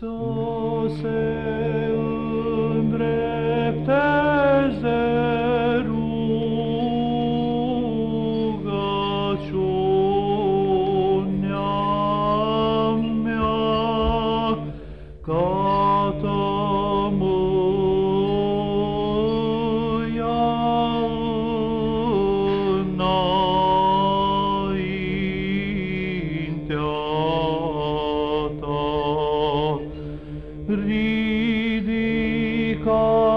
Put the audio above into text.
so say. see thee.